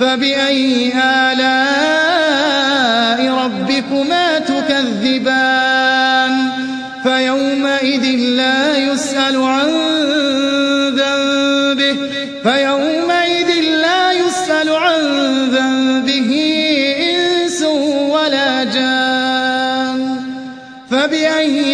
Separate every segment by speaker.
Speaker 1: فبأي آلاء ربكما تكذبان؟ فيومئذ لا يسأل عن ذنبه فيومئذ لا يسأل عن ذنبه إنس ولا جان. فبأي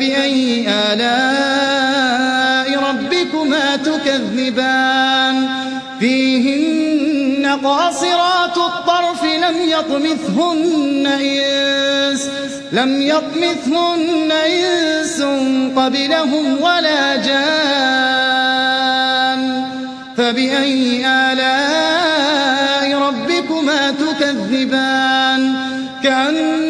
Speaker 1: فبأي آلاء ربكما تكذبان. فيهن قاصرات الطرف لم يطمثهن إنس لم يطمثهن إنس قبلهم ولا جان. فبأي آلاء ربكما تكذبان؟ كأنهن